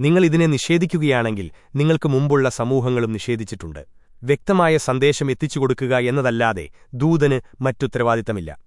നിങ്ങൾ ഇതിനെ നിഷേധിക്കുകയാണെങ്കിൽ നിങ്ങൾക്ക് മുമ്പുള്ള സമൂഹങ്ങളും നിഷേധിച്ചിട്ടുണ്ട്. വ്യക്തമായ സന്ദേശം എത്തിച്ചുകൊടുക്കുക എന്നതല്ലാതെ ദൂതന് മറ്റുത്തരവാദിത്തമില്ല